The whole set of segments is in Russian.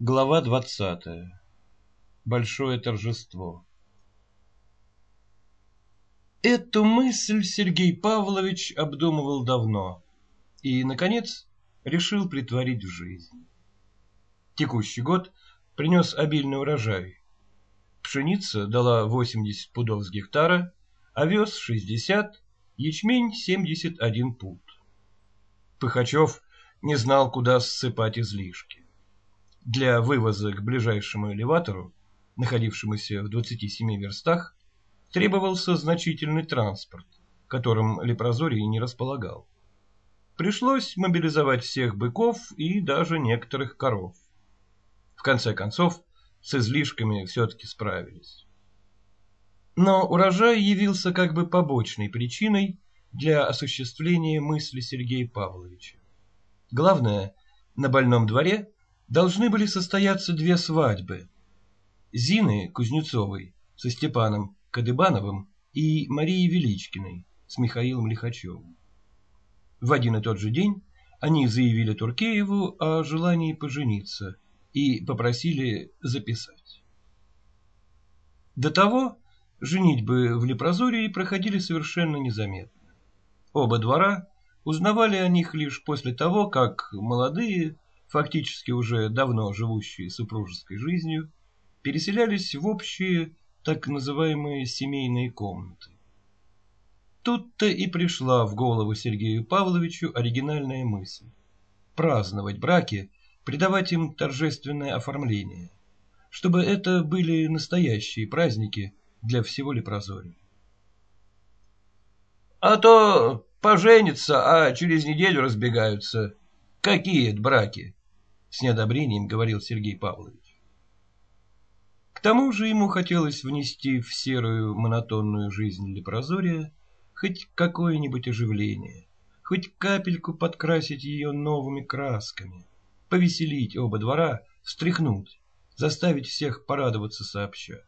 Глава двадцатая. Большое торжество. Эту мысль Сергей Павлович обдумывал давно и, наконец, решил притворить в жизнь. Текущий год принес обильный урожай. Пшеница дала 80 пудов с гектара, овес 60, ячмень 71 пуд. Пыхачев не знал, куда ссыпать излишки. Для вывоза к ближайшему элеватору, находившемуся в 27 верстах, требовался значительный транспорт, которым Лепрозорий не располагал. Пришлось мобилизовать всех быков и даже некоторых коров. В конце концов, с излишками все-таки справились. Но урожай явился как бы побочной причиной для осуществления мысли Сергея Павловича. Главное, на больном дворе должны были состояться две свадьбы. Зины Кузнецовой со Степаном Кадыбановым и Марии Величкиной с Михаилом Лихачевым. В один и тот же день они заявили Туркееву о желании пожениться и попросили записать. До того женитьбы в Лепрозории проходили совершенно незаметно. Оба двора узнавали о них лишь после того, как молодые фактически уже давно живущие супружеской жизнью, переселялись в общие так называемые семейные комнаты. Тут-то и пришла в голову Сергею Павловичу оригинальная мысль – праздновать браки, придавать им торжественное оформление, чтобы это были настоящие праздники для всего Лепрозория. А то поженятся, а через неделю разбегаются. Какие браки? — с неодобрением говорил Сергей Павлович. К тому же ему хотелось внести в серую монотонную жизнь Лепрозория хоть какое-нибудь оживление, хоть капельку подкрасить ее новыми красками, повеселить оба двора, встряхнуть, заставить всех порадоваться сообща.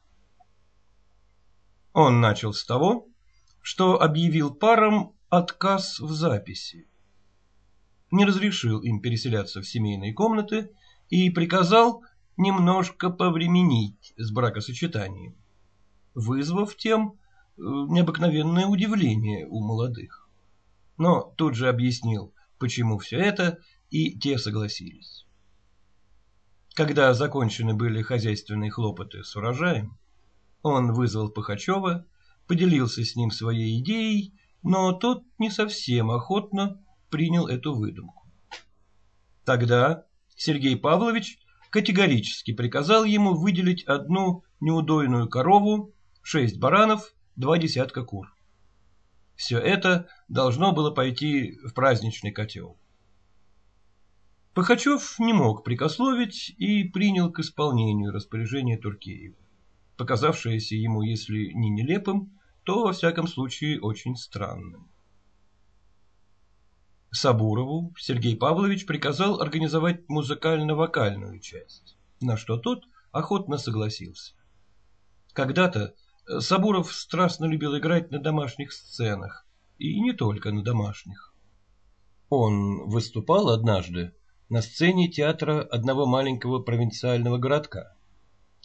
Он начал с того, что объявил парам отказ в записи не разрешил им переселяться в семейные комнаты и приказал немножко повременить с бракосочетанием, вызвав тем э, необыкновенное удивление у молодых. Но тут же объяснил, почему все это, и те согласились. Когда закончены были хозяйственные хлопоты с урожаем, он вызвал Пахачева, поделился с ним своей идеей, но тот не совсем охотно принял эту выдумку. Тогда Сергей Павлович категорически приказал ему выделить одну неудойную корову, шесть баранов, два десятка кур. Все это должно было пойти в праздничный котел. Пахачев не мог прикословить и принял к исполнению распоряжение Туркеева, показавшееся ему, если не нелепым, то, во всяком случае, очень странным. Сабурову Сергей Павлович приказал организовать музыкально-вокальную часть, на что тот охотно согласился. Когда-то э, Сабуров страстно любил играть на домашних сценах, и не только на домашних. Он выступал однажды на сцене театра одного маленького провинциального городка,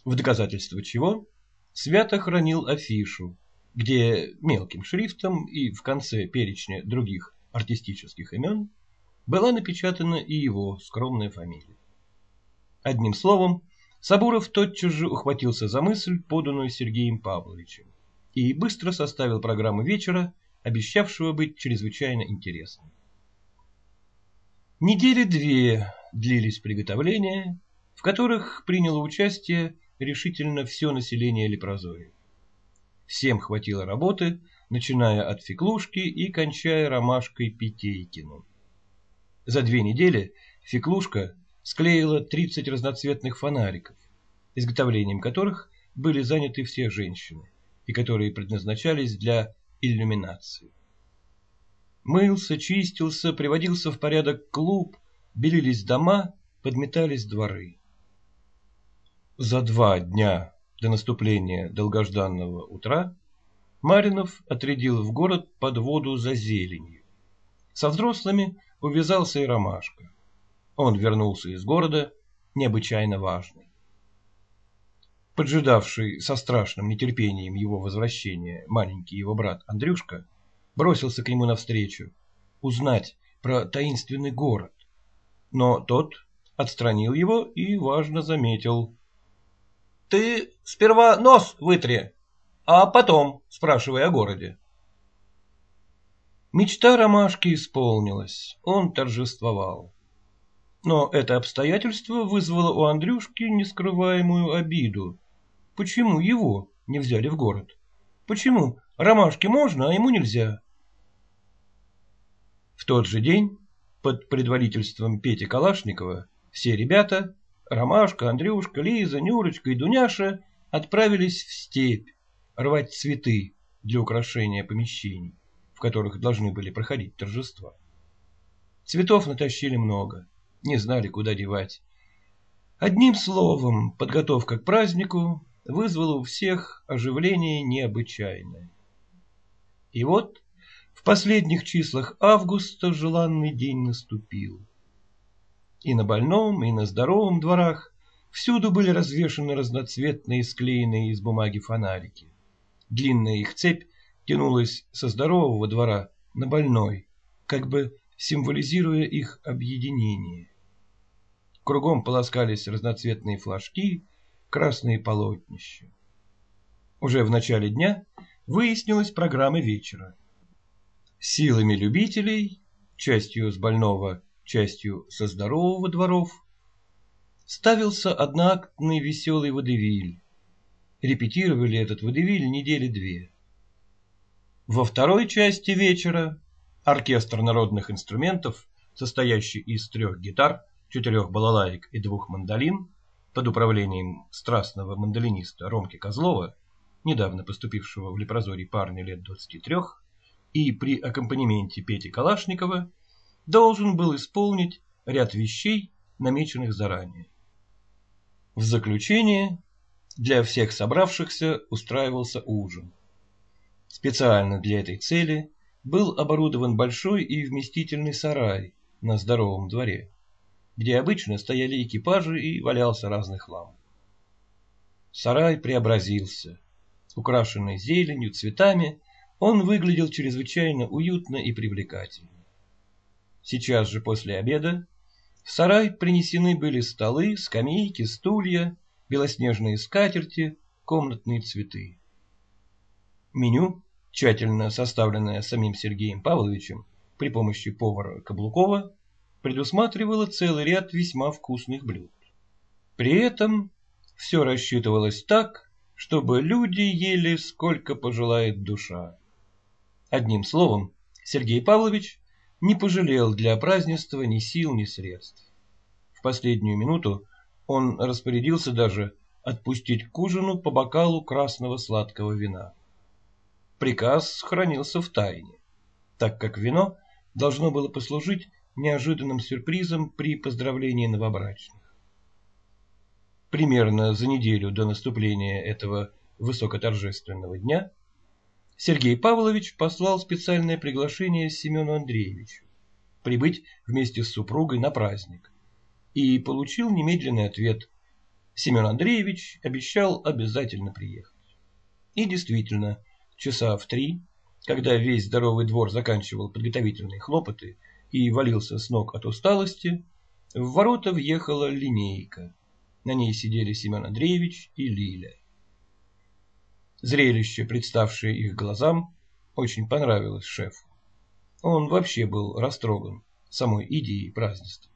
в доказательство чего свято хранил афишу, где мелким шрифтом и в конце перечня других артистических имен была напечатана и его скромная фамилия. Одним словом, Сабуров тотчас же ухватился за мысль, поданную Сергеем Павловичем, и быстро составил программу вечера, обещавшего быть чрезвычайно интересным. Недели две длились приготовления, в которых приняло участие решительно все население Лепрозория. Всем хватило работы, начиная от Феклушки и кончая ромашкой Питейкиным. За две недели Феклушка склеила 30 разноцветных фонариков, изготовлением которых были заняты все женщины, и которые предназначались для иллюминации. Мылся, чистился, приводился в порядок клуб, белились дома, подметались дворы. За два дня до наступления долгожданного утра Маринов отрядил в город под воду за зеленью. Со взрослыми увязался и Ромашка. Он вернулся из города, необычайно важной. Поджидавший со страшным нетерпением его возвращения маленький его брат Андрюшка бросился к нему навстречу, узнать про таинственный город. Но тот отстранил его и важно заметил. — Ты сперва нос вытри, а потом спрашивай о городе. Мечта Ромашки исполнилась, он торжествовал. Но это обстоятельство вызвало у Андрюшки нескрываемую обиду. Почему его не взяли в город? Почему Ромашке можно, а ему нельзя? В тот же день под предводительством Пети Калашникова все ребята, Ромашка, Андрюшка, Лиза, Нюрочка и Дуняша отправились в степь рвать цветы для украшения помещений, в которых должны были проходить торжества. Цветов натащили много, не знали, куда девать. Одним словом, подготовка к празднику вызвала у всех оживление необычайное. И вот в последних числах августа желанный день наступил. И на больном, и на здоровом дворах всюду были развешаны разноцветные склеенные из бумаги фонарики. Длинная их цепь тянулась со здорового двора на больной, как бы символизируя их объединение. Кругом полоскались разноцветные флажки, красные полотнища. Уже в начале дня выяснилась программа вечера. Силами любителей, частью с больного, частью со здорового дворов, ставился одноактный веселый водевиль. Репетировали этот водевиль недели две. Во второй части вечера оркестр народных инструментов, состоящий из трех гитар, четырех балалаек и двух мандолин, под управлением страстного мандолиниста Ромки Козлова, недавно поступившего в Лепрозорий парня лет 23, и при аккомпанементе Пети Калашникова должен был исполнить ряд вещей, намеченных заранее. В заключение для всех собравшихся устраивался ужин. Специально для этой цели был оборудован большой и вместительный сарай на здоровом дворе, где обычно стояли экипажи и валялся разный хлам. Сарай преобразился. Украшенный зеленью, цветами, он выглядел чрезвычайно уютно и привлекательно. Сейчас же после обеда в сарай принесены были столы, скамейки, стулья, белоснежные скатерти, комнатные цветы. Меню, тщательно составленное самим Сергеем Павловичем при помощи повара Каблукова, предусматривало целый ряд весьма вкусных блюд. При этом все рассчитывалось так, чтобы люди ели сколько пожелает душа. Одним словом, Сергей Павлович не пожалел для празднества ни сил, ни средств. В последнюю минуту он распорядился даже отпустить к ужину по бокалу красного сладкого вина. Приказ хранился в тайне, так как вино должно было послужить неожиданным сюрпризом при поздравлении новобрачных. Примерно за неделю до наступления этого высокоторжественного дня Сергей Павлович послал специальное приглашение Семену Андреевичу прибыть вместе с супругой на праздник и получил немедленный ответ. Семен Андреевич обещал обязательно приехать. И действительно, часа в три, когда весь здоровый двор заканчивал подготовительные хлопоты и валился с ног от усталости, в ворота въехала линейка. На ней сидели Семен Андреевич и Лиля. Зрелище, представшее их глазам, очень понравилось шефу. Он вообще был растроган самой идеей празднества.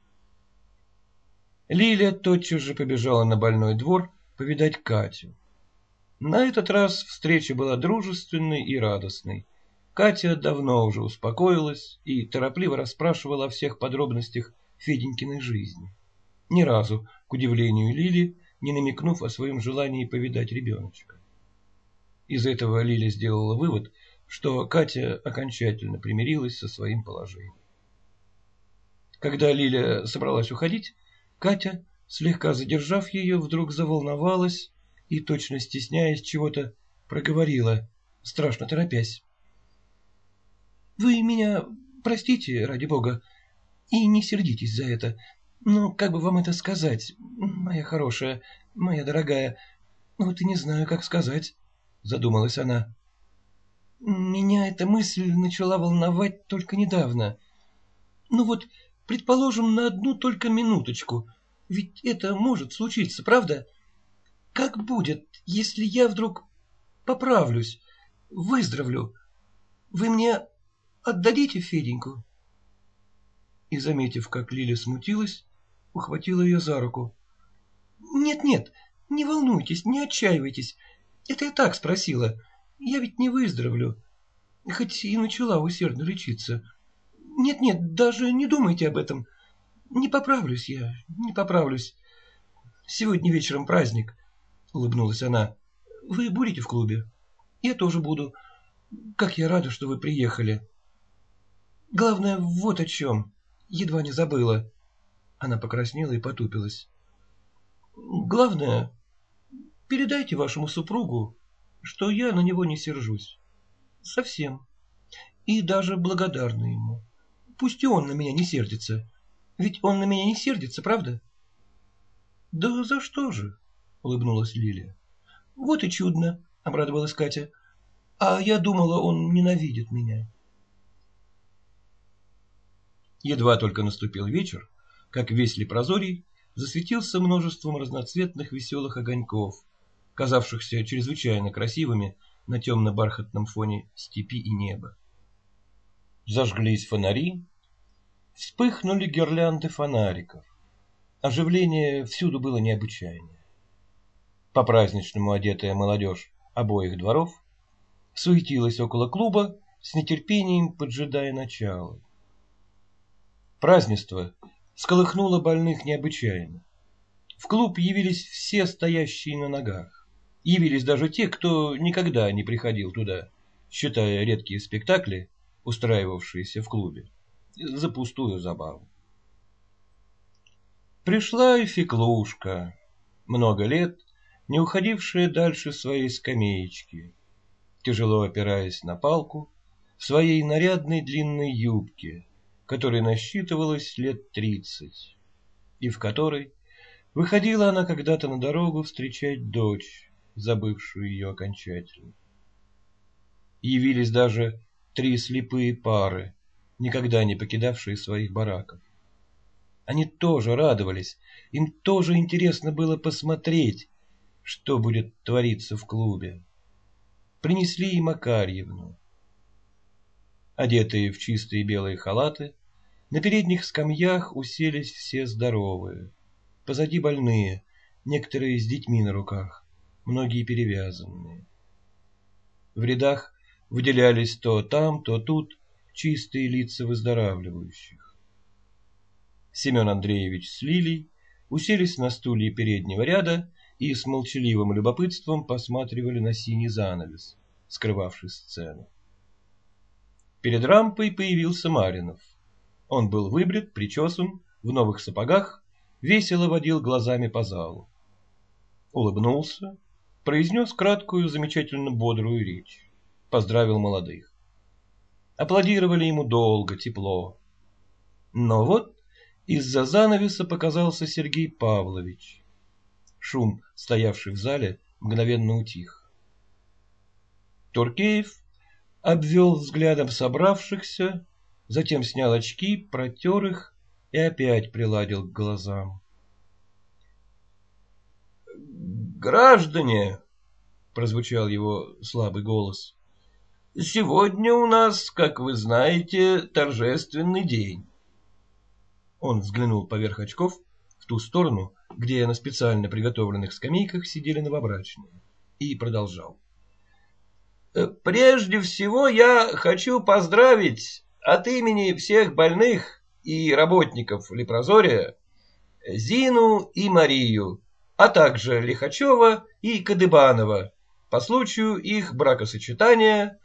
Лиля тотчас же побежала на больной двор повидать Катю. На этот раз встреча была дружественной и радостной. Катя давно уже успокоилась и торопливо расспрашивала о всех подробностях Феденькиной жизни. Ни разу, к удивлению Лили, не намекнув о своем желании повидать ребеночка. Из этого Лиля сделала вывод, что Катя окончательно примирилась со своим положением. Когда Лиля собралась уходить, Катя, слегка задержав ее, вдруг заволновалась и, точно стесняясь чего-то, проговорила, страшно торопясь. Вы меня простите, ради бога, и не сердитесь за это. Ну, как бы вам это сказать, моя хорошая, моя дорогая, вот и не знаю, как сказать, задумалась она. Меня эта мысль начала волновать только недавно. Ну вот, предположим, на одну только минуточку, ведь это может случиться, правда? Как будет, если я вдруг поправлюсь, выздоровлю? Вы мне отдадите Феденьку? И, заметив, как Лиля смутилась, ухватила ее за руку. «Нет-нет, не волнуйтесь, не отчаивайтесь. Это я так спросила. Я ведь не выздоровлю, хоть и начала усердно лечиться. Нет-нет, даже не думайте об этом. Не поправлюсь я, не поправлюсь. Сегодня вечером праздник, — улыбнулась она. Вы будете в клубе? Я тоже буду. Как я рада, что вы приехали. Главное, вот о чем. Едва не забыла. Она покраснела и потупилась. Главное, передайте вашему супругу, что я на него не сержусь. Совсем. И даже благодарна ему. Пусть и он на меня не сердится. Ведь он на меня не сердится, правда? — Да за что же? — улыбнулась Лилия. — Вот и чудно, — обрадовалась Катя. — А я думала, он ненавидит меня. Едва только наступил вечер, как весь Лепрозорий засветился множеством разноцветных веселых огоньков, казавшихся чрезвычайно красивыми на темно-бархатном фоне степи и неба. Зажглись фонари, вспыхнули гирлянды фонариков. Оживление всюду было необычайное. По-праздничному одетая молодежь обоих дворов суетилась около клуба, с нетерпением поджидая начала. Празднество сколыхнуло больных необычайно. В клуб явились все стоящие на ногах. Явились даже те, кто никогда не приходил туда, считая редкие спектакли, устраивавшиеся в клубе, за пустую забаву. Пришла и Феклушка, много лет не уходившая дальше своей скамеечки, тяжело опираясь на палку, в своей нарядной длинной юбке, которой насчитывалось лет тридцать, и в которой выходила она когда-то на дорогу встречать дочь, забывшую ее окончательно. Явились даже три слепые пары, никогда не покидавшие своих бараков. Они тоже радовались, им тоже интересно было посмотреть, что будет твориться в клубе. Принесли и Макарьевну. Одетые в чистые белые халаты, на передних скамьях уселись все здоровые. Позади больные, некоторые с детьми на руках, многие перевязанные. В рядах выделялись то там, то тут чистые лица выздоравливающих. Семен Андреевич с Лилей уселись на стулья переднего ряда и с молчаливым любопытством посматривали на синий занавес, скрывавший сцену. Перед рампой появился Маринов. Он был выбрит, причесан, в новых сапогах, весело водил глазами по залу. Улыбнулся, произнес краткую, замечательно бодрую речь. Поздравил молодых. Аплодировали ему долго, тепло. Но вот из-за занавеса показался Сергей Павлович. Шум, стоявший в зале, мгновенно утих. Туркеев обвел взглядом собравшихся, затем снял очки, протер их и опять приладил к глазам. «Граждане!» — прозвучал его слабый голос. «Сегодня у нас, как вы знаете, торжественный день». Он взглянул поверх очков в ту сторону, где на специально приготовленных скамейках сидели новобрачные, и продолжал. «Прежде всего я хочу поздравить от имени всех больных и работников Лепрозория Зину и Марию, а также Лихачева и Кадыбанова по случаю их бракосочетания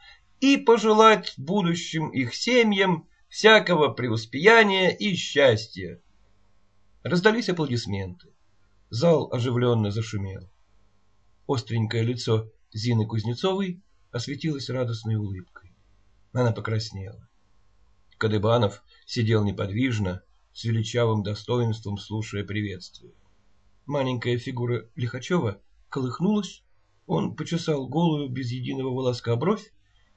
и пожелать будущим их семьям всякого преуспеяния и счастья. Раздались аплодисменты. Зал оживленно зашумел. Остренькое лицо Зины Кузнецовой осветилось радостной улыбкой. Она покраснела. Кадыбанов сидел неподвижно, с величавым достоинством слушая приветствие. Маленькая фигура Лихачева колыхнулась, он почесал голую без единого волоска бровь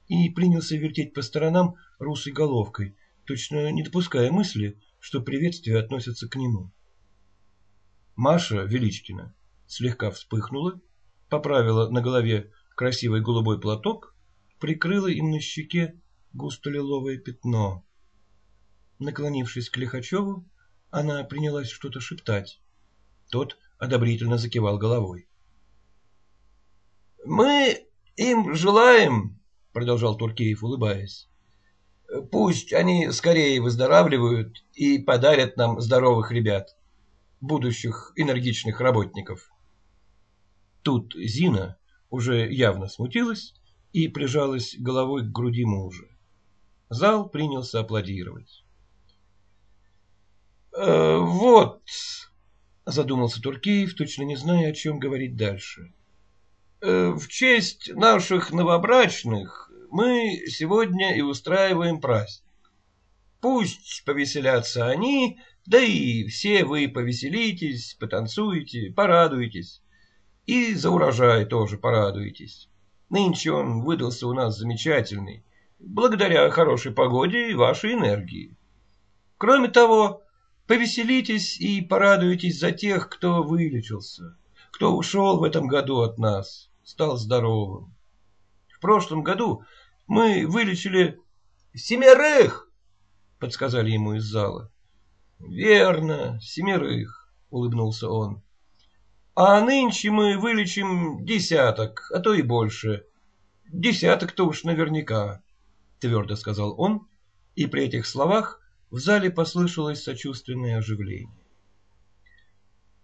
и принялся вертеть по сторонам русой головкой, точно не допуская мысли, что приветствие относится к нему. Маша Величкина слегка вспыхнула, поправила на голове красивый голубой платок, прикрыла им на щеке густо-лиловое пятно. Наклонившись к Лихачеву, она принялась что-то шептать. Тот одобрительно закивал головой. — Мы им желаем, — продолжал Туркеев, улыбаясь, — пусть они скорее выздоравливают и подарят нам здоровых ребят, будущих энергичных работников. Тут Зина уже явно смутилась и прижалась головой к груди мужа. Зал принялся аплодировать. «Э, «Вот», — задумался Туркеев, точно не зная, о чем говорить дальше. «Э, «В честь наших новобрачных мы сегодня и устраиваем праздник. Пусть повеселятся они, да и все вы повеселитесь, потанцуете, порадуетесь. И за урожай тоже порадуетесь. Нынче он выдался у нас замечательный, благодаря хорошей погоде и вашей энергии. Кроме того, повеселитесь и порадуйтесь за тех, кто вылечился, кто ушел в этом году от нас, стал здоровым. В прошлом году мы вылечили семерых, подсказали ему из зала. Верно, семерых, улыбнулся он. А нынче мы вылечим десяток, а то и больше. Десяток-то уж наверняка, твердо сказал он, и при этих словах в зале послышалось сочувственное оживление.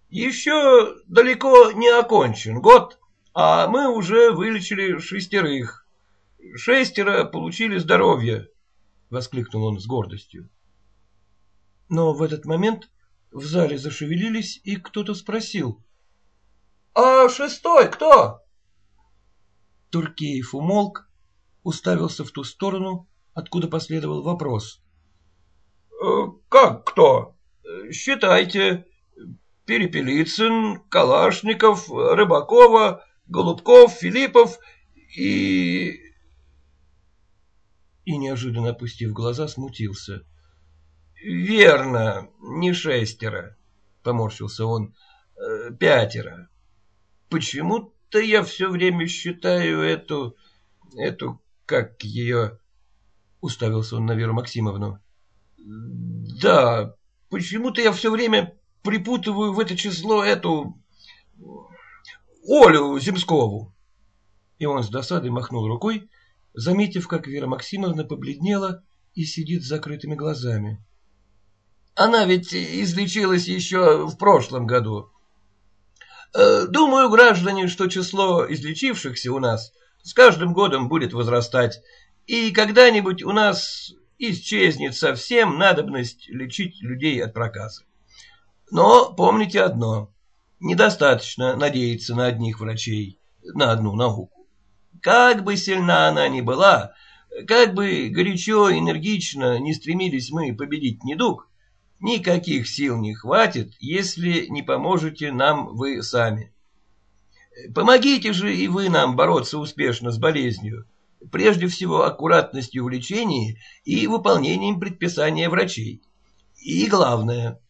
Еще далеко не окончен год, а мы уже вылечили шестерых. Шестеро получили здоровье, — воскликнул он с гордостью. Но в этот момент в зале зашевелились, и кто-то спросил. — А шестой кто? Туркеев умолк, уставился в ту сторону, откуда последовал вопрос. «Э, — Как кто? Считайте. Перепелицын, Калашников, Рыбакова, Голубков, Филиппов и... И неожиданно опустив глаза, смутился. —— Верно, не шестеро, — поморщился он, э, — пятеро. Почему-то я все время считаю эту... эту... как ее... Уставился он на Веру Максимовну. Да, почему-то я все время припутываю в это число эту... Олю Земскову. И он с досадой махнул рукой, заметив, как Вера Максимовна побледнела и сидит с закрытыми глазами. Она ведь излечилась еще в прошлом году. Э, думаю, граждане, что число излечившихся у нас с каждым годом будет возрастать, и когда-нибудь у нас исчезнет совсем надобность лечить людей от проказа. Но помните одно. Недостаточно надеяться на одних врачей, на одну науку. Как бы сильна она ни была, как бы горячо, энергично не стремились мы победить недуг, Никаких сил не хватит, если не поможете нам вы сами. Помогите же и вы нам бороться успешно с болезнью, прежде всего аккуратностью в лечении и выполнением предписания врачей. И главное,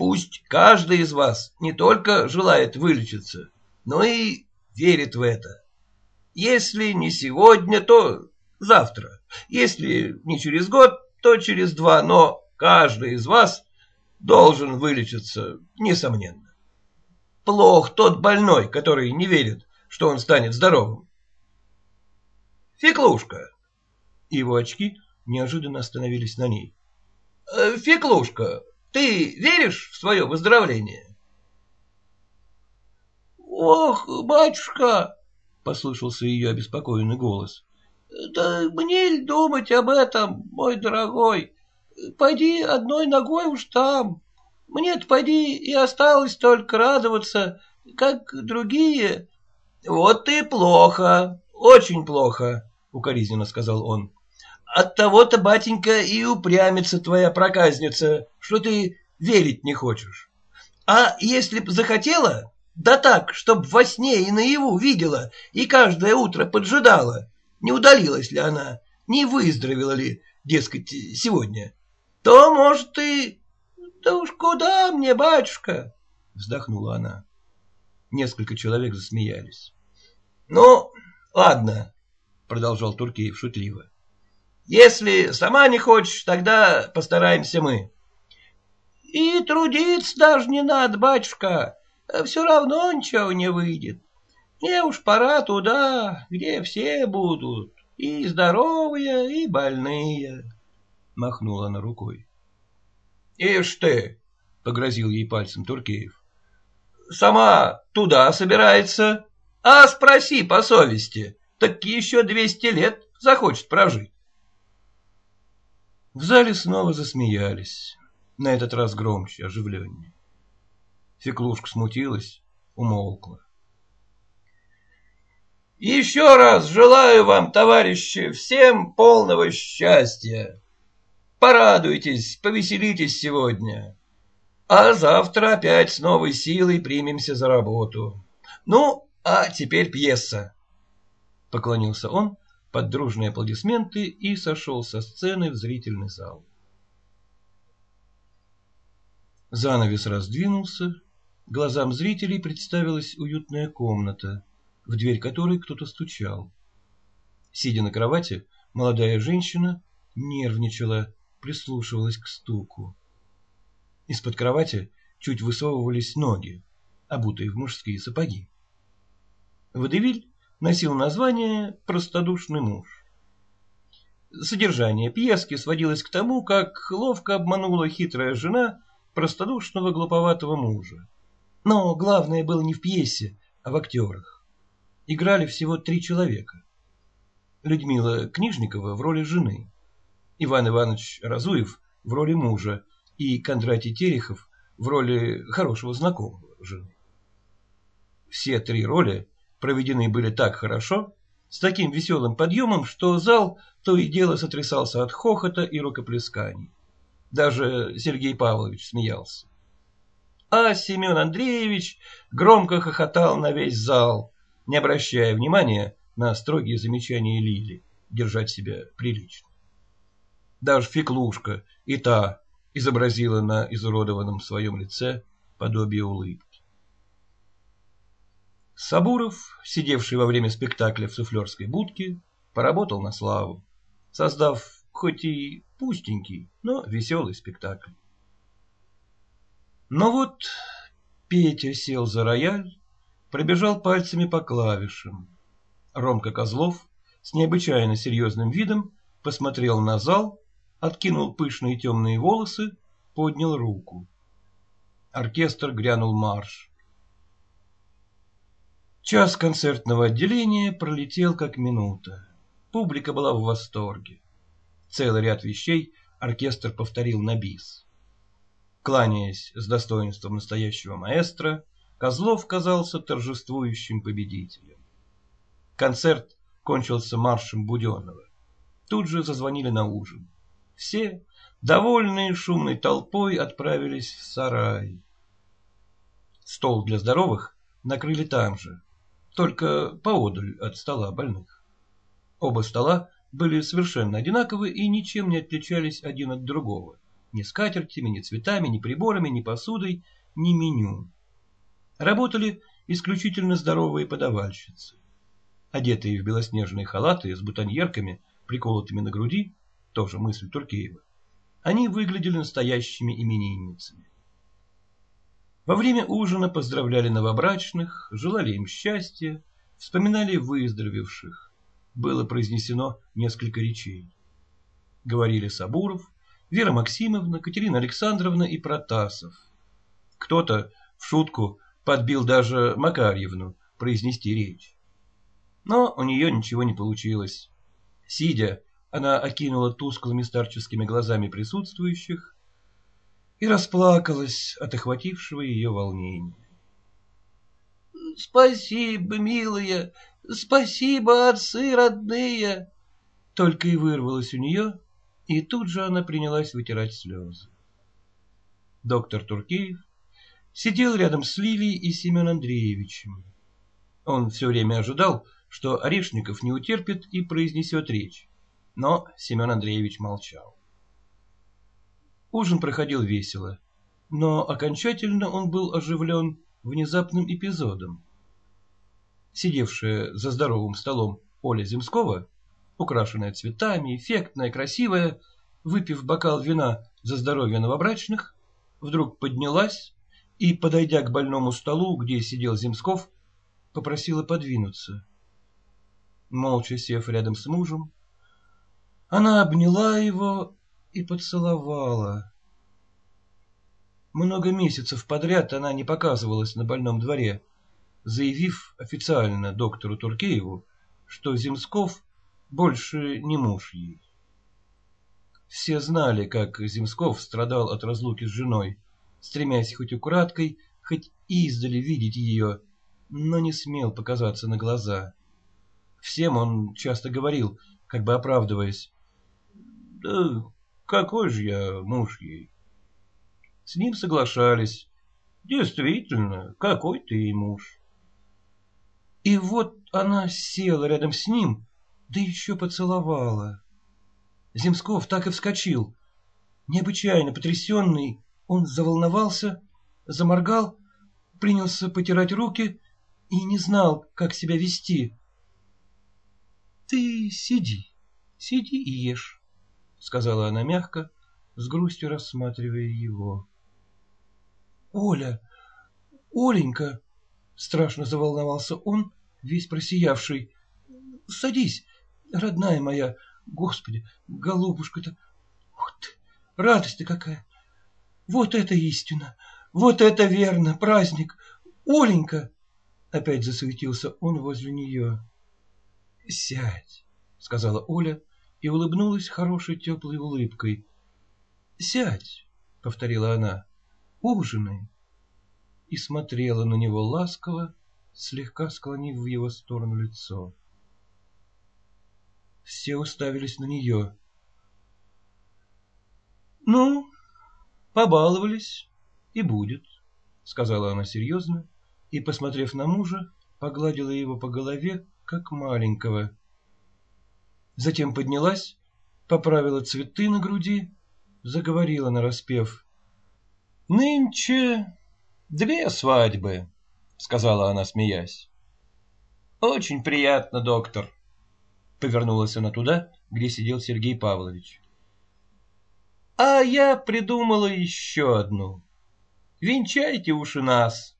пусть каждый из вас не только желает вылечиться, но и верит в это. Если не сегодня, то завтра. Если не через год, то через два, но Каждый из вас должен вылечиться, несомненно. Плох тот больной, который не верит, что он станет здоровым. Феклушка. Его очки неожиданно остановились на ней. Э, Феклушка, ты веришь в свое выздоровление? Ох, батюшка, послышался ее обеспокоенный голос. Да мне ли думать об этом, мой дорогой? Пойди одной ногой уж там. Мне-то пойди и осталось только радоваться, как другие. — Вот ты плохо, очень плохо, — укоризненно сказал он. — От того-то, батенька, и упрямится твоя проказница, что ты верить не хочешь. А если б захотела, да так, чтоб во сне и наяву видела и каждое утро поджидала, не удалилась ли она, не выздоровела ли, дескать, сегодня, то, может, и... Да уж куда мне, батюшка? Вздохнула она. Несколько человек засмеялись. Ну, ладно, продолжал Туркеев шутливо. Если сама не хочешь, тогда постараемся мы. И трудиться даже не надо, батюшка. Все равно ничего не выйдет. Мне уж пора туда, где все будут, и здоровые, и больные. Махнула она рукой. — Ишь ты! — погрозил ей пальцем Туркеев. — Сама туда собирается. А спроси по совести, так еще двести лет захочет прожить. В зале снова засмеялись, на этот раз громче, оживленнее. Феклушка смутилась, умолкла. «Еще раз желаю вам, товарищи, всем полного счастья! Порадуйтесь, повеселитесь сегодня, а завтра опять с новой силой примемся за работу. Ну, а теперь пьеса!» Поклонился он под дружные аплодисменты и сошел со сцены в зрительный зал. Занавес раздвинулся, глазам зрителей представилась уютная комната, в дверь которой кто-то стучал. Сидя на кровати, молодая женщина нервничала, прислушивалась к стуку. Из-под кровати чуть высовывались ноги, обутые в мужские сапоги. Водевиль носил название «Простодушный муж». Содержание пьески сводилось к тому, как ловко обманула хитрая жена простодушного глуповатого мужа. Но главное было не в пьесе, а в актерах. Играли всего три человека. Людмила Книжникова в роли жены, Иван Иванович Разуев в роли мужа и Кондратий Терехов в роли хорошего знакомого жены. Все три роли проведены были так хорошо, с таким веселым подъемом, что зал то и дело сотрясался от хохота и рукоплесканий. Даже Сергей Павлович смеялся. А Семен Андреевич громко хохотал на весь зал, не обращая внимания на строгие замечания Лили, держать себя прилично. Даже Феклушка и та изобразила на изуродованном своем лице подобие улыбки. Сабуров, сидевший во время спектакля в суфлерской будке, поработал на славу, создав хоть и пустенький, но веселый спектакль. Но вот Петя сел за рояль, пробежал пальцами по клавишам. Ромка Козлов с необычайно серьезным видом посмотрел на зал, откинул пышные темные волосы, поднял руку. Оркестр грянул марш. Час концертного отделения пролетел как минута. Публика была в восторге. Целый ряд вещей оркестр повторил на бис. Кланяясь с достоинством настоящего маэстро, Козлов казался торжествующим победителем. Концерт кончился маршем Буденного. Тут же зазвонили на ужин. Все, довольные шумной толпой, отправились в сарай. Стол для здоровых накрыли там же, только поодаль от стола больных. Оба стола были совершенно одинаковы и ничем не отличались один от другого. Ни скатертями, ни цветами, ни приборами, ни посудой, ни меню. Работали исключительно здоровые подавальщицы. Одетые в белоснежные халаты с бутоньерками, приколотыми на груди, тоже мысль Туркеева, они выглядели настоящими именинницами. Во время ужина поздравляли новобрачных, желали им счастья, вспоминали выздоровевших. Было произнесено несколько речей. Говорили Сабуров, Вера Максимовна, Катерина Александровна и Протасов. Кто-то в шутку подбил даже Макарьевну произнести речь. Но у нее ничего не получилось. Сидя, она окинула тусклыми старческими глазами присутствующих и расплакалась от охватившего ее волнения. — Спасибо, милая, спасибо, отцы родные! Только и вырвалось у нее, и тут же она принялась вытирать слезы. Доктор Туркеев сидел рядом с Лилией и Семеном Андреевичем. Он все время ожидал, что Орешников не утерпит и произнесет речь, но Семен Андреевич молчал. Ужин проходил весело, но окончательно он был оживлен внезапным эпизодом. Сидевшая за здоровым столом Оля Земского, украшенная цветами, эффектная, красивая, выпив бокал вина за здоровье новобрачных, вдруг поднялась и, подойдя к больному столу, где сидел Земсков, попросила подвинуться. Молча сев рядом с мужем, она обняла его и поцеловала. Много месяцев подряд она не показывалась на больном дворе, заявив официально доктору Туркееву, что Земсков больше не муж ей. Все знали, как Земсков страдал от разлуки с женой, стремясь хоть украдкой, хоть издали видеть ее, но не смел показаться на глаза. Всем он часто говорил, как бы оправдываясь, «Да какой же я муж ей?» С ним соглашались. «Действительно, какой ты ей муж?» И вот она села рядом с ним, да еще поцеловала. Земсков так и вскочил. Необычайно потрясенный, он заволновался, заморгал, принялся потирать руки и не знал, как себя вести. — Ты сиди, сиди и ешь, — сказала она мягко, с грустью рассматривая его. — Оля, Оленька, — страшно заволновался он, весь просиявший, — садись, родная моя, господи, голубушка-то, ух ты, радость-то какая! Вот это истина, вот это верно, праздник, Оленька! Опять засуетился он возле нее. — Сядь, — сказала Оля и улыбнулась хорошей теплой улыбкой. — Сядь, — повторила она, — ужинай. И смотрела на него ласково, слегка склонив в его сторону лицо. Все уставились на нее. — Ну, побаловались, и будет, — сказала она серьезно и, посмотрев на мужа, погладила его по голове, как маленького. Затем поднялась, поправила цветы на груди, заговорила нараспев. — Нынче две свадьбы, — сказала она, смеясь. — Очень приятно, доктор. Повернулась она туда, где сидел Сергей Павлович. — А я придумала еще одну. Венчайте уж и нас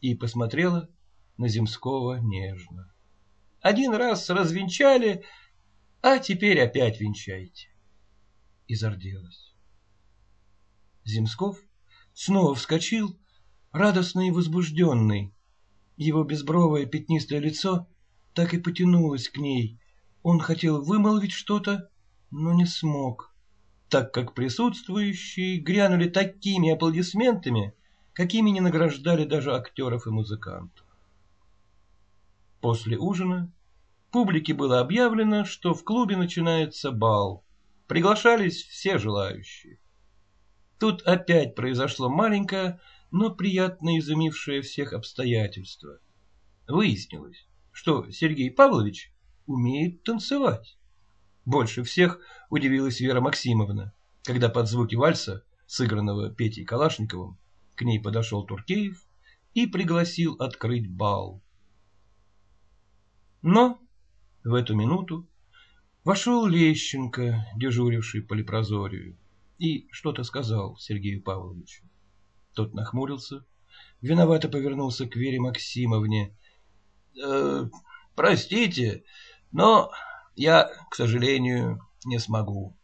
и посмотрела на Земского нежно. Один раз развенчали, а теперь опять венчайте. И зарделась. Земсков снова вскочил, радостный и возбужденный. Его безбровое пятнистое лицо так и потянулось к ней. Он хотел вымолвить что-то, но не смог, так как присутствующие грянули такими аплодисментами, какими не награждали даже актеров и музыкантов. После ужина публике было объявлено, что в клубе начинается бал. Приглашались все желающие. Тут опять произошло маленькое, но приятно изумившее всех обстоятельство. Выяснилось, что Сергей Павлович умеет танцевать. Больше всех удивилась Вера Максимовна, когда под звуки вальса, сыгранного Петей Калашниковым, к ней подошел Туркеев и пригласил открыть бал. Но в эту минуту вошел Лещенко, дежуривший по лепрозорию, и что-то сказал Сергею Павловичу. Тот нахмурился, виновато повернулся к Вере Максимовне. «Э, — Простите, но я, к сожалению, не смогу.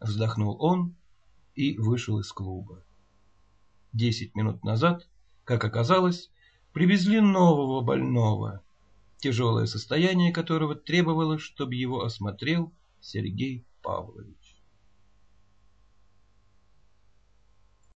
Вздохнул он и вышел из клуба. Десять минут назад, как оказалось, привезли нового больного, тяжелое состояние которого требовало, чтобы его осмотрел Сергей Павлович.